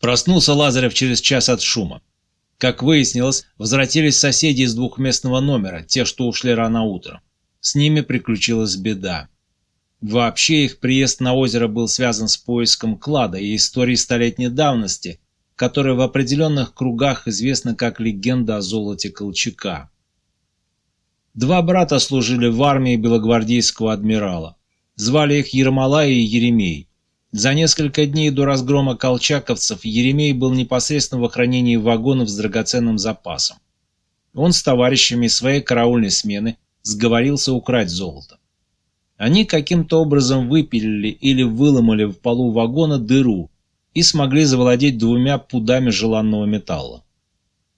Проснулся Лазарев через час от шума. Как выяснилось, возвратились соседи из двухместного номера, те, что ушли рано утром. С ними приключилась беда. Вообще их приезд на озеро был связан с поиском клада и историей столетней давности, которая в определенных кругах известна как легенда о золоте Колчака. Два брата служили в армии белогвардейского адмирала. Звали их Ермолай и Еремей. За несколько дней до разгрома колчаковцев Еремей был непосредственно в охранении вагонов с драгоценным запасом. Он с товарищами своей караульной смены сговорился украть золото. Они каким-то образом выпилили или выломали в полу вагона дыру и смогли завладеть двумя пудами желанного металла.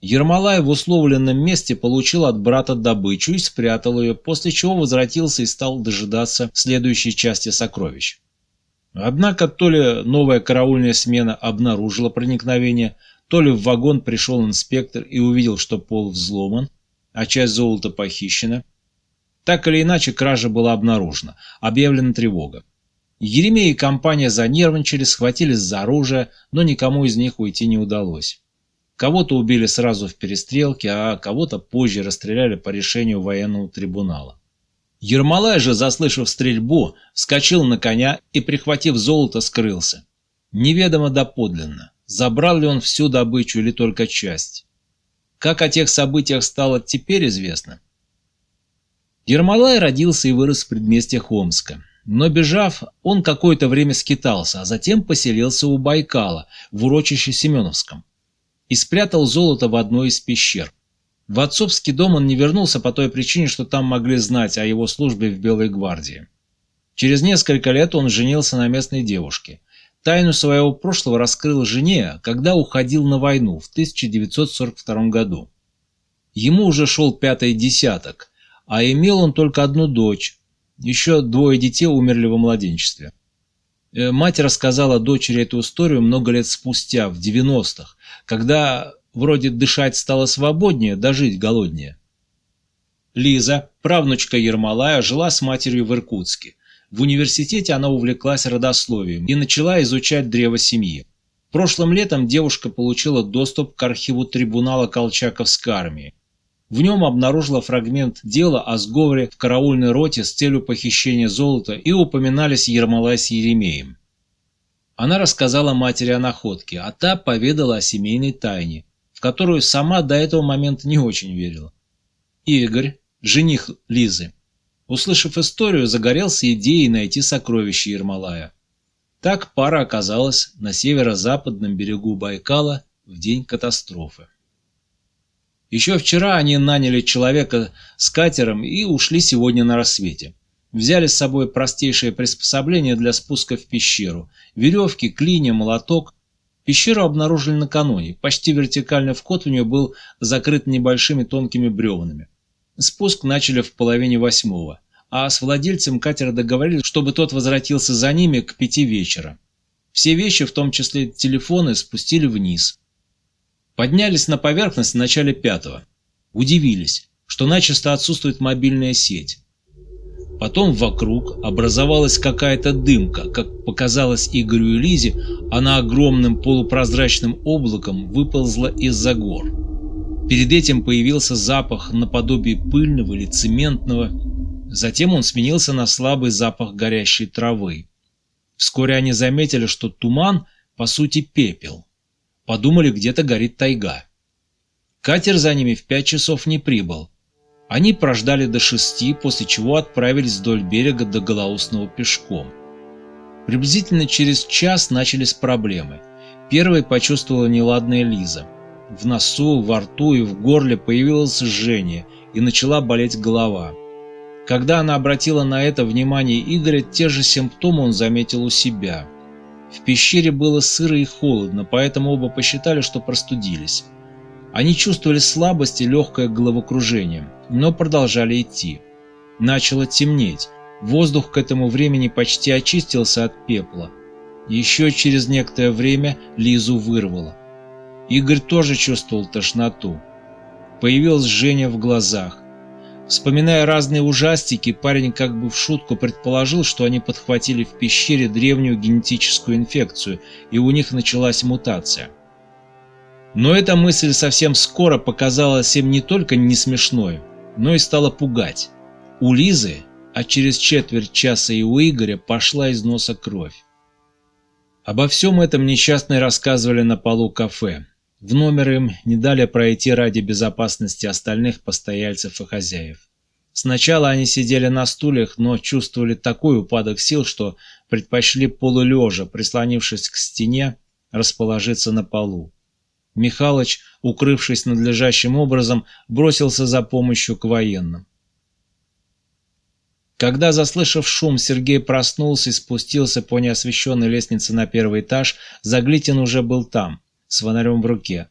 Ермолай в условленном месте получил от брата добычу и спрятал ее, после чего возвратился и стал дожидаться следующей части сокровищ. Однако то ли новая караульная смена обнаружила проникновение, то ли в вагон пришел инспектор и увидел, что пол взломан, а часть золота похищена. Так или иначе, кража была обнаружена, объявлена тревога. Еремей и компания занервничали, схватились за оружие, но никому из них уйти не удалось. Кого-то убили сразу в перестрелке, а кого-то позже расстреляли по решению военного трибунала. Ермолай же, заслышав стрельбу, вскочил на коня и, прихватив золото, скрылся. Неведомо доподлинно, забрал ли он всю добычу или только часть. Как о тех событиях стало теперь известно. Ермолай родился и вырос в предместьях Омска. Но бежав, он какое-то время скитался, а затем поселился у Байкала, в урочище Семеновском, и спрятал золото в одной из пещер. В отцовский дом он не вернулся по той причине, что там могли знать о его службе в Белой гвардии. Через несколько лет он женился на местной девушке. Тайну своего прошлого раскрыл жене, когда уходил на войну в 1942 году. Ему уже шел пятый десяток, а имел он только одну дочь. Еще двое детей умерли во младенчестве. Э, мать рассказала дочери эту историю много лет спустя, в 90-х, когда Вроде дышать стало свободнее, да жить голоднее. Лиза, правнучка Ермолая, жила с матерью в Иркутске. В университете она увлеклась родословием и начала изучать древо семьи. Прошлым летом девушка получила доступ к архиву трибунала Колчаковской армии. В нем обнаружила фрагмент дела о сговоре в караульной роте с целью похищения золота и упоминались Ермолай с Еремеем. Она рассказала матери о находке, а та поведала о семейной тайне, в которую сама до этого момента не очень верила. Игорь, жених Лизы, услышав историю, загорелся идеей найти сокровища Ермолая. Так пара оказалась на северо-западном берегу Байкала в день катастрофы. Еще вчера они наняли человека с катером и ушли сегодня на рассвете. Взяли с собой простейшее приспособление для спуска в пещеру – веревки, клинья, молоток Пещеру обнаружили накануне. Почти вертикальный вход в нее был закрыт небольшими тонкими бревнами. Спуск начали в половине восьмого, а с владельцем катера договорились, чтобы тот возвратился за ними к пяти вечера. Все вещи, в том числе телефоны, спустили вниз. Поднялись на поверхность в начале пятого. Удивились, что начисто отсутствует мобильная сеть. Потом вокруг образовалась какая-то дымка, как показалось Игорю и Лизе, она огромным полупрозрачным облаком выползла из-за гор. Перед этим появился запах наподобие пыльного или цементного, затем он сменился на слабый запах горящей травы. Вскоре они заметили, что туман, по сути, пепел. Подумали, где-то горит тайга. Катер за ними в пять часов не прибыл, они прождали до шести, после чего отправились вдоль берега до Голоусного пешком. Приблизительно через час начались проблемы. Первой почувствовала неладная Лиза. В носу, во рту и в горле появилось жжение, и начала болеть голова. Когда она обратила на это внимание Игоря, те же симптомы он заметил у себя. В пещере было сыро и холодно, поэтому оба посчитали, что простудились. Они чувствовали слабость и легкое головокружение, но продолжали идти. Начало темнеть, воздух к этому времени почти очистился от пепла. Еще через некоторое время Лизу вырвало. Игорь тоже чувствовал тошноту. Появилось жжение в глазах. Вспоминая разные ужастики, парень как бы в шутку предположил, что они подхватили в пещере древнюю генетическую инфекцию, и у них началась мутация. Но эта мысль совсем скоро показалась им не только не смешной, но и стала пугать. У Лизы, а через четверть часа и у Игоря пошла из носа кровь. Обо всем этом несчастные рассказывали на полу кафе. В номер им не дали пройти ради безопасности остальных постояльцев и хозяев. Сначала они сидели на стульях, но чувствовали такой упадок сил, что предпочли полулежа, прислонившись к стене, расположиться на полу. Михалыч, укрывшись надлежащим образом, бросился за помощью к военным. Когда, заслышав шум, Сергей проснулся и спустился по неосвещенной лестнице на первый этаж, Заглитин уже был там с фонарем в руке.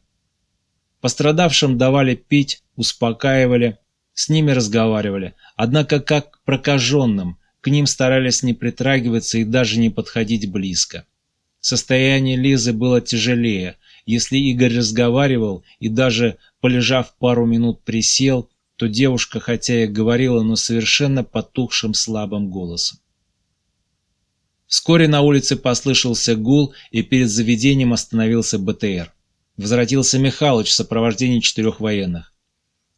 Пострадавшим давали пить, успокаивали, с ними разговаривали, однако как прокаженным, к ним старались не притрагиваться и даже не подходить близко. Состояние Лизы было тяжелее. Если Игорь разговаривал и даже, полежав пару минут, присел, то девушка, хотя и говорила, но совершенно потухшим слабым голосом. Вскоре на улице послышался гул, и перед заведением остановился БТР. Возвратился Михалыч в сопровождении четырех военных.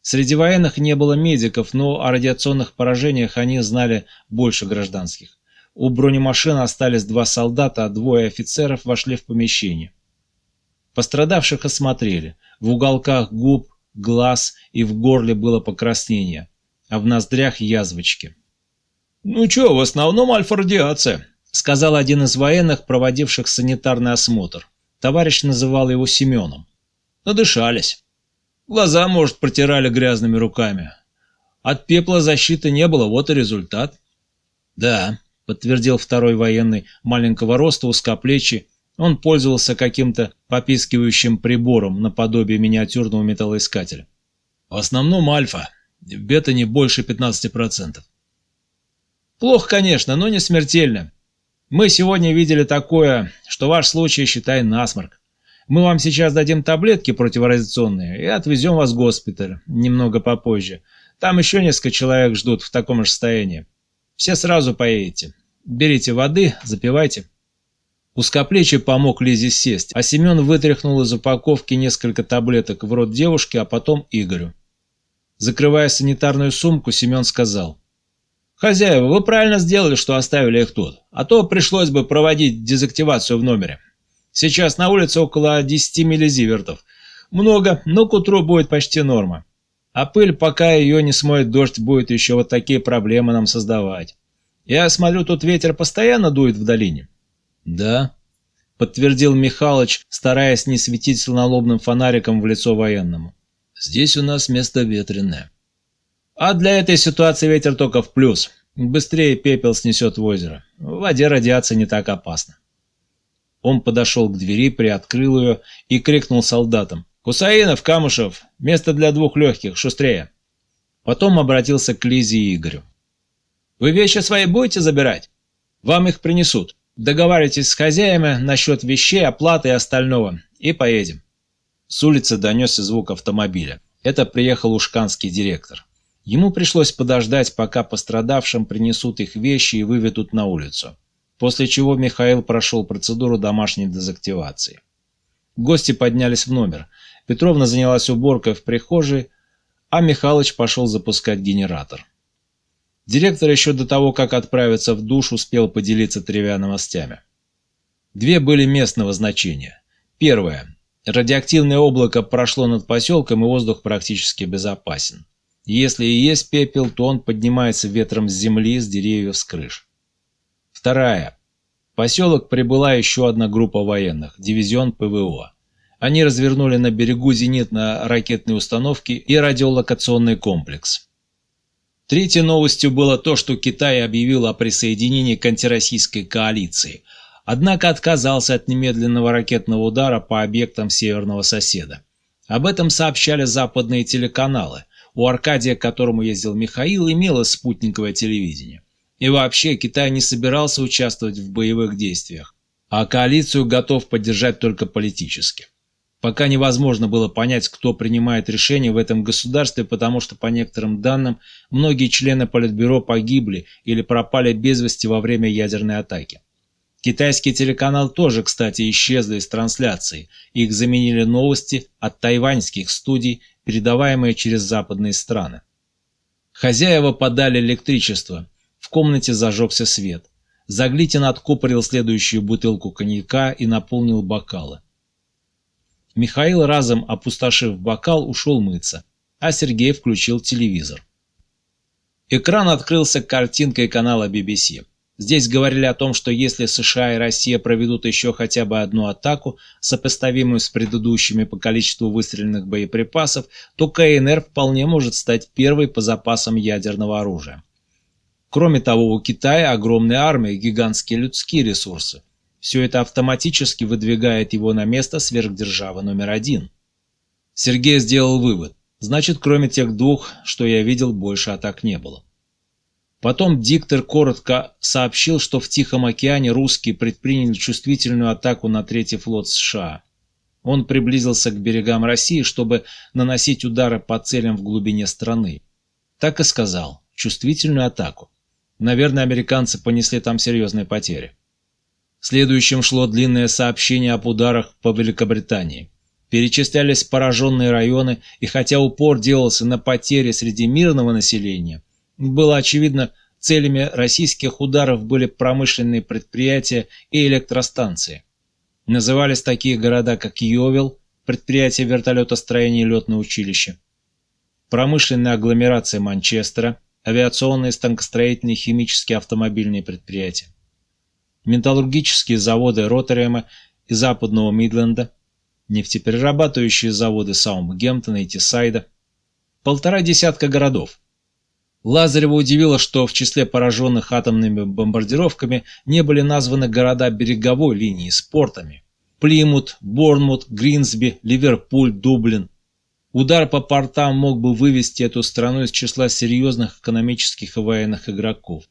Среди военных не было медиков, но о радиационных поражениях они знали больше гражданских. У бронемашин остались два солдата, а двое офицеров вошли в помещение. Пострадавших осмотрели. В уголках губ, глаз и в горле было покраснение, а в ноздрях язвочки. «Ну чё, в основном альфа-радиация», — сказал один из военных, проводивших санитарный осмотр. Товарищ называл его Семеном. Надышались. Глаза, может, протирали грязными руками. От пепла защиты не было, вот и результат. Да, подтвердил второй военный, маленького роста, узкоплечий. Он пользовался каким-то попискивающим прибором наподобие миниатюрного металлоискателя. В основном альфа. Бета не больше 15%. Плохо, конечно, но не смертельно. Мы сегодня видели такое, что ваш случай, считай, насморк. Мы вам сейчас дадим таблетки противоразиционные и отвезем вас в госпиталь немного попозже. Там еще несколько человек ждут в таком же состоянии. Все сразу поедете. Берите воды, запивайте. Узкоплечий помог Лизе сесть, а Семен вытряхнул из упаковки несколько таблеток в рот девушки, а потом Игорю. Закрывая санитарную сумку, Семен сказал. «Хозяева, вы правильно сделали, что оставили их тут, а то пришлось бы проводить дезактивацию в номере. Сейчас на улице около 10 миллизивертов. Много, но к утру будет почти норма. А пыль, пока ее не смоет дождь, будет еще вот такие проблемы нам создавать. Я смотрю, тут ветер постоянно дует в долине». «Да», — подтвердил Михалыч, стараясь не светить налобным фонариком в лицо военному. «Здесь у нас место ветреное». А для этой ситуации ветер только в плюс. Быстрее пепел снесет в озеро. В воде радиация не так опасна. Он подошел к двери, приоткрыл ее и крикнул солдатам. «Кусаинов, Камышев, место для двух легких, шустрее!» Потом обратился к Лизе и Игорю. «Вы вещи свои будете забирать? Вам их принесут. Договаривайтесь с хозяями насчет вещей, оплаты и остального, и поедем». С улицы донесся звук автомобиля. Это приехал ушканский директор. Ему пришлось подождать, пока пострадавшим принесут их вещи и выведут на улицу, после чего Михаил прошел процедуру домашней дезактивации. Гости поднялись в номер. Петровна занялась уборкой в прихожей, а Михалыч пошел запускать генератор. Директор еще до того, как отправиться в душ, успел поделиться тремя новостями. Две были местного значения. Первое. Радиоактивное облако прошло над поселком, и воздух практически безопасен. Если и есть пепел, то он поднимается ветром с земли, с деревьев, с крыш. Вторая. В поселок прибыла еще одна группа военных, дивизион ПВО. Они развернули на берегу зенитно-ракетные установки и радиолокационный комплекс. Третьей новостью было то, что Китай объявил о присоединении к антироссийской коалиции, однако отказался от немедленного ракетного удара по объектам северного соседа. Об этом сообщали западные телеканалы, у Аркадия, к которому ездил Михаил, имелось спутниковое телевидение. И вообще Китай не собирался участвовать в боевых действиях, а коалицию готов поддержать только политически. Пока невозможно было понять, кто принимает решения в этом государстве, потому что, по некоторым данным, многие члены Политбюро погибли или пропали без вести во время ядерной атаки. Китайский телеканал тоже, кстати, исчезли из трансляции. Их заменили новости от тайваньских студий, передаваемые через западные страны. Хозяева подали электричество. В комнате зажегся свет. Заглитин откупорил следующую бутылку коньяка и наполнил бокалы. Михаил, разом опустошив бокал, ушел мыться, а Сергей включил телевизор. Экран открылся картинкой канала BBC. Здесь говорили о том, что если США и Россия проведут еще хотя бы одну атаку, сопоставимую с предыдущими по количеству выстреленных боеприпасов, то КНР вполне может стать первой по запасам ядерного оружия. Кроме того, у Китая огромная армия и гигантские людские ресурсы. Все это автоматически выдвигает его на место сверхдержавы номер один. Сергей сделал вывод. Значит, кроме тех двух, что я видел, больше атак не было. Потом диктор коротко сообщил, что в Тихом океане русские предприняли чувствительную атаку на Третий флот США. Он приблизился к берегам России, чтобы наносить удары по целям в глубине страны. Так и сказал. Чувствительную атаку. Наверное, американцы понесли там серьезные потери. Следующим шло длинное сообщение об ударах по Великобритании. Перечислялись пораженные районы, и хотя упор делался на потери среди мирного населения, было очевидно, целями российских ударов были промышленные предприятия и электростанции. Назывались такие города, как Йовел, предприятие вертолетостроения и летное училище, промышленная агломерация Манчестера, авиационные, станкостроительные, химические, автомобильные предприятия металлургические заводы Роттерема и Западного Мидленда, нефтеперерабатывающие заводы Саумгемптона и Тисайда, полтора десятка городов. Лазарева удивило, что в числе пораженных атомными бомбардировками не были названы города береговой линии с портами. Плимут, Борнмут, Гринсби, Ливерпуль, Дублин. Удар по портам мог бы вывести эту страну из числа серьезных экономических и военных игроков.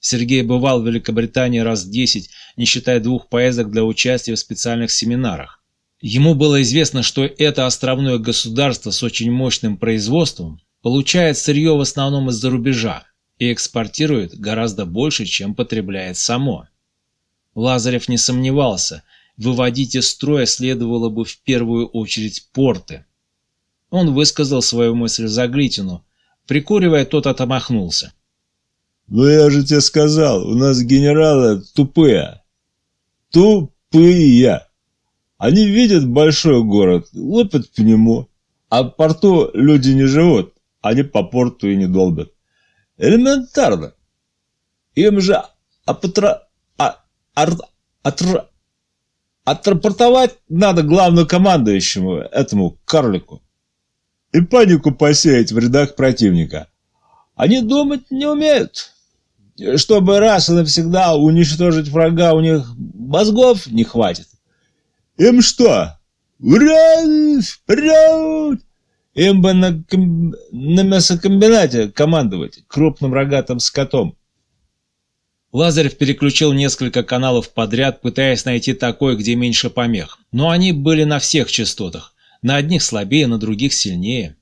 Сергей бывал в Великобритании раз десять, не считая двух поездок для участия в специальных семинарах. Ему было известно, что это островное государство с очень мощным производством получает сырье в основном из-за рубежа и экспортирует гораздо больше, чем потребляет само. Лазарев не сомневался, выводить из строя следовало бы в первую очередь порты. Он высказал свою мысль Заглитину. Прикуривая, тот отомахнулся. «Ну я же тебе сказал, у нас генералы тупые. Тупые. Они видят большой город, лупят по нему, а в порту люди не живут, они по порту и не долбят. Элементарно. Им же апатра... А, ар, атра, отрапортовать надо главному командующему, этому карлику, и панику посеять в рядах противника. Они думать не умеют чтобы раз и навсегда уничтожить врага, у них мозгов не хватит. Им что? Вперед! Вперед! Им бы на, ком... на мясокомбинате командовать крупным рогатым скотом. Лазарев переключил несколько каналов подряд, пытаясь найти такой, где меньше помех. Но они были на всех частотах. На одних слабее, на других сильнее.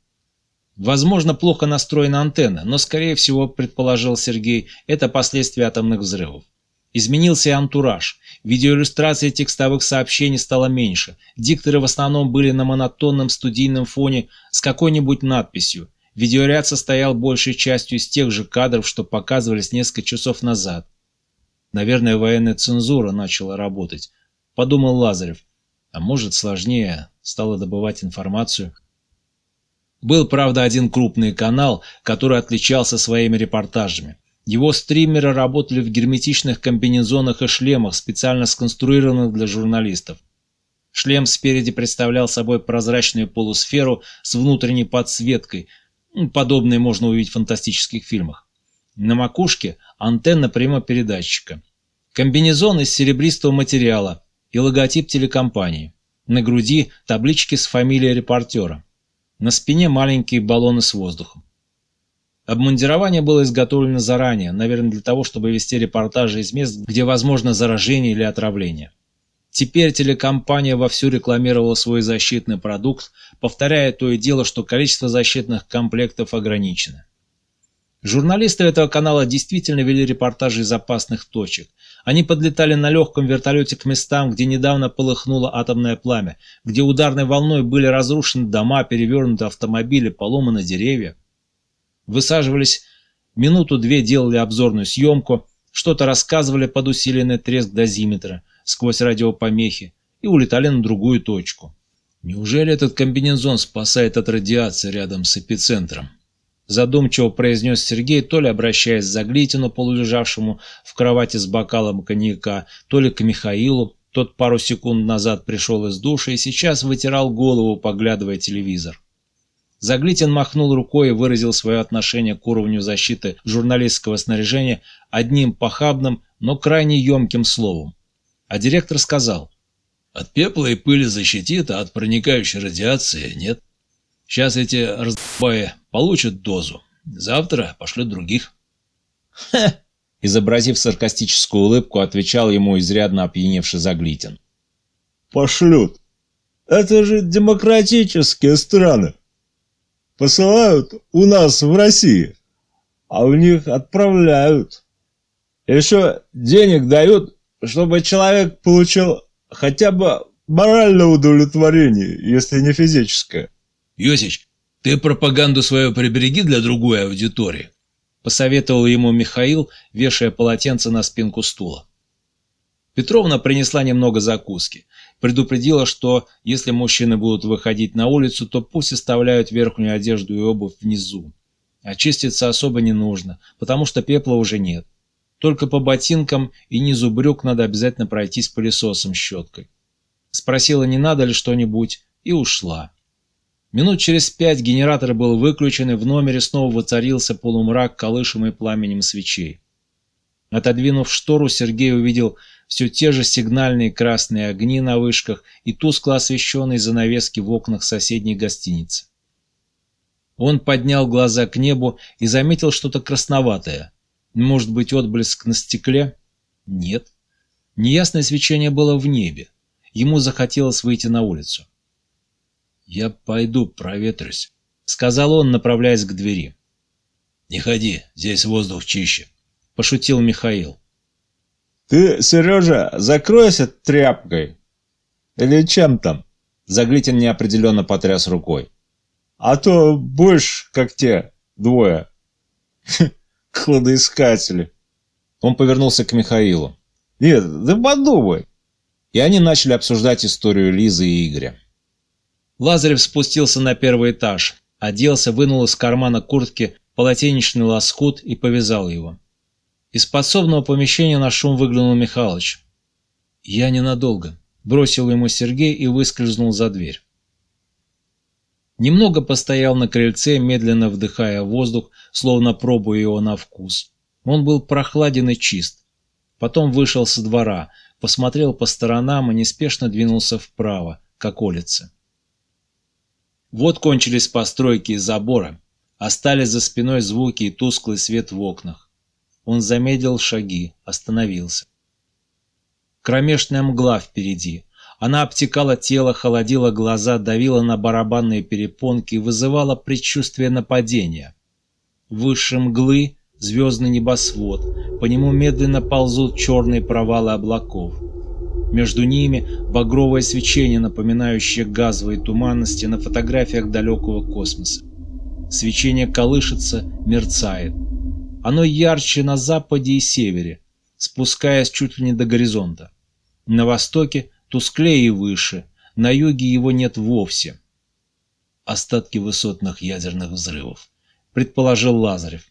Возможно, плохо настроена антенна, но, скорее всего, предположил Сергей, это последствия атомных взрывов. Изменился и антураж. Видеоиллюстрации текстовых сообщений стало меньше. Дикторы в основном были на монотонном студийном фоне с какой-нибудь надписью. Видеоряд состоял большей частью из тех же кадров, что показывались несколько часов назад. Наверное, военная цензура начала работать, подумал Лазарев. А может, сложнее стало добывать информацию. Был, правда, один крупный канал, который отличался своими репортажами. Его стримеры работали в герметичных комбинезонах и шлемах, специально сконструированных для журналистов. Шлем спереди представлял собой прозрачную полусферу с внутренней подсветкой. Подобное можно увидеть в фантастических фильмах. На макушке антенна прямопередатчика. Комбинезон из серебристого материала и логотип телекомпании. На груди таблички с фамилией репортера. На спине маленькие баллоны с воздухом. Обмундирование было изготовлено заранее, наверное, для того, чтобы вести репортажи из мест, где возможно заражение или отравление. Теперь телекомпания вовсю рекламировала свой защитный продукт, повторяя то и дело, что количество защитных комплектов ограничено. Журналисты этого канала действительно вели репортажи из опасных точек. Они подлетали на легком вертолете к местам, где недавно полыхнуло атомное пламя, где ударной волной были разрушены дома, перевернуты автомобили, поломаны деревья. Высаживались, минуту-две делали обзорную съемку, что-то рассказывали под усиленный треск дозиметра сквозь радиопомехи и улетали на другую точку. Неужели этот комбинезон спасает от радиации рядом с эпицентром? Задумчиво произнес Сергей, то ли обращаясь к Заглитину, полулежавшему в кровати с бокалом коньяка, то ли к Михаилу. Тот пару секунд назад пришел из душа и сейчас вытирал голову, поглядывая телевизор. Заглитин махнул рукой и выразил свое отношение к уровню защиты журналистского снаряжения одним похабным, но крайне емким словом. А директор сказал, «От пепла и пыли защитит, а от проникающей радиации нет. Сейчас эти раздбаи получат дозу. Завтра пошлют других. Ха! Изобразив саркастическую улыбку, отвечал ему изрядно опьяневший Заглитин. Пошлют. Это же демократические страны. Посылают у нас в России, а у них отправляют. Еще денег дают, чтобы человек получил хотя бы моральное удовлетворение, если не физическое. Йосич, ты пропаганду свою прибереги для другой аудитории, посоветовал ему Михаил, вешая полотенце на спинку стула. Петровна принесла немного закуски. Предупредила, что если мужчины будут выходить на улицу, то пусть оставляют верхнюю одежду и обувь внизу. Очиститься особо не нужно, потому что пепла уже нет. Только по ботинкам и низу брюк надо обязательно пройтись пылесосом щеткой. Спросила, не надо ли что-нибудь, и ушла. Минут через пять генератор был выключен, и в номере снова воцарился полумрак, колышемый пламенем свечей. Отодвинув штору, Сергей увидел все те же сигнальные красные огни на вышках и тускло освещенные занавески в окнах соседней гостиницы. Он поднял глаза к небу и заметил что-то красноватое. Может быть, отблеск на стекле? Нет. Неясное свечение было в небе. Ему захотелось выйти на улицу. «Я пойду проветрюсь», — сказал он, направляясь к двери. «Не ходи, здесь воздух чище», — пошутил Михаил. «Ты, Сережа, закройся тряпкой. Или чем там?» Заглитин неопределенно потряс рукой. «А то будешь, как те двое. Кладоискатели». Он повернулся к Михаилу. «Нет, да подумай». И они начали обсуждать историю Лизы и Игоря. Лазарев спустился на первый этаж, оделся, вынул из кармана куртки полотенечный лоскут и повязал его. Из подсобного помещения на шум выглянул Михалыч. «Я ненадолго», — бросил ему Сергей и выскользнул за дверь. Немного постоял на крыльце, медленно вдыхая воздух, словно пробуя его на вкус. Он был прохладен и чист. Потом вышел со двора, посмотрел по сторонам и неспешно двинулся вправо, к околице. Вот кончились постройки и заборы, остались за спиной звуки и тусклый свет в окнах. Он замедлил шаги, остановился. Кромешная мгла впереди. Она обтекала тело, холодила глаза, давила на барабанные перепонки и вызывала предчувствие нападения. Выше мглы звездный небосвод, по нему медленно ползут черные провалы облаков. Между ними багровое свечение, напоминающее газовые туманности на фотографиях далекого космоса. Свечение колышется, мерцает. Оно ярче на западе и севере, спускаясь чуть ли не до горизонта. На востоке тусклее и выше, на юге его нет вовсе. Остатки высотных ядерных взрывов, предположил Лазарев.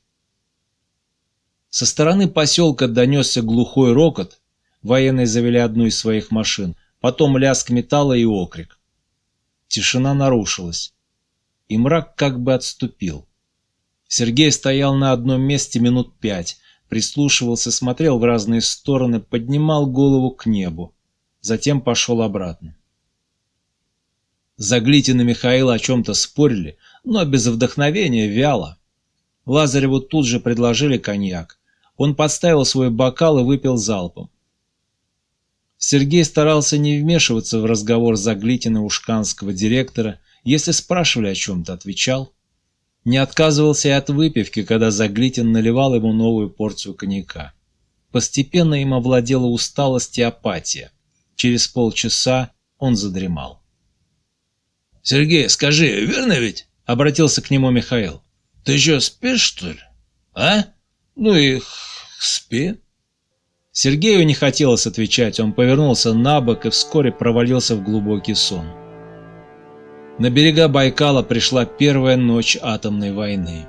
Со стороны поселка донесся глухой рокот, Военные завели одну из своих машин. Потом лязг металла и окрик. Тишина нарушилась. И мрак как бы отступил. Сергей стоял на одном месте минут пять, прислушивался, смотрел в разные стороны, поднимал голову к небу. Затем пошел обратно. Заглитин и Михаил о чем-то спорили, но без вдохновения, вяло. Лазареву тут же предложили коньяк. Он подставил свой бокал и выпил залпом. Сергей старался не вмешиваться в разговор Заглитина ушканского директора, если спрашивали о чем-то, отвечал. Не отказывался и от выпивки, когда Заглитин наливал ему новую порцию коньяка. Постепенно им овладела усталость и апатия. Через полчаса он задремал. «Сергей, скажи, верно ведь?» — обратился к нему Михаил. «Ты еще спишь, что ли? А? Ну и спи». Сергею не хотелось отвечать, он повернулся на бок и вскоре провалился в глубокий сон. На берега Байкала пришла первая ночь атомной войны.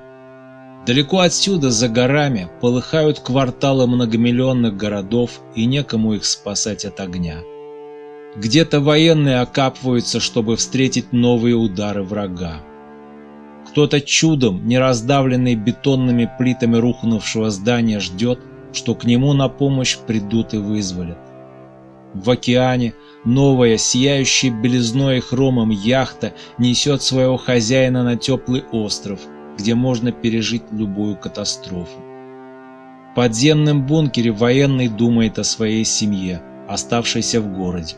Далеко отсюда, за горами, полыхают кварталы многомиллионных городов, и некому их спасать от огня. Где-то военные окапываются, чтобы встретить новые удары врага. Кто-то чудом, не раздавленный бетонными плитами рухнувшего здания, ждет, что к нему на помощь придут и вызволят. В океане новая, сияющая белизной и хромом яхта несет своего хозяина на теплый остров, где можно пережить любую катастрофу. В подземном бункере военный думает о своей семье, оставшейся в городе.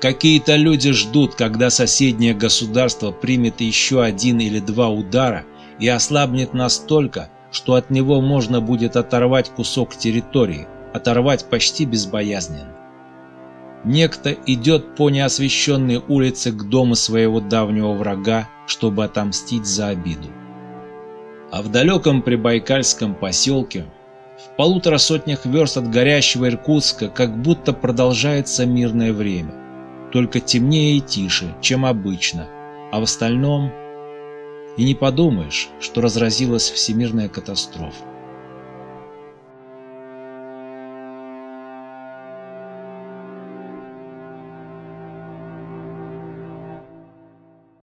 Какие-то люди ждут, когда соседнее государство примет еще один или два удара и ослабнет настолько, что от него можно будет оторвать кусок территории, оторвать почти безбоязненно. Некто идет по неосвещенной улице к дому своего давнего врага, чтобы отомстить за обиду. А в далеком прибайкальском поселке, в полутора сотнях верст от горящего Иркутска, как будто продолжается мирное время, только темнее и тише, чем обычно, а в остальном и не подумаешь, что разразилась всемирная катастрофа.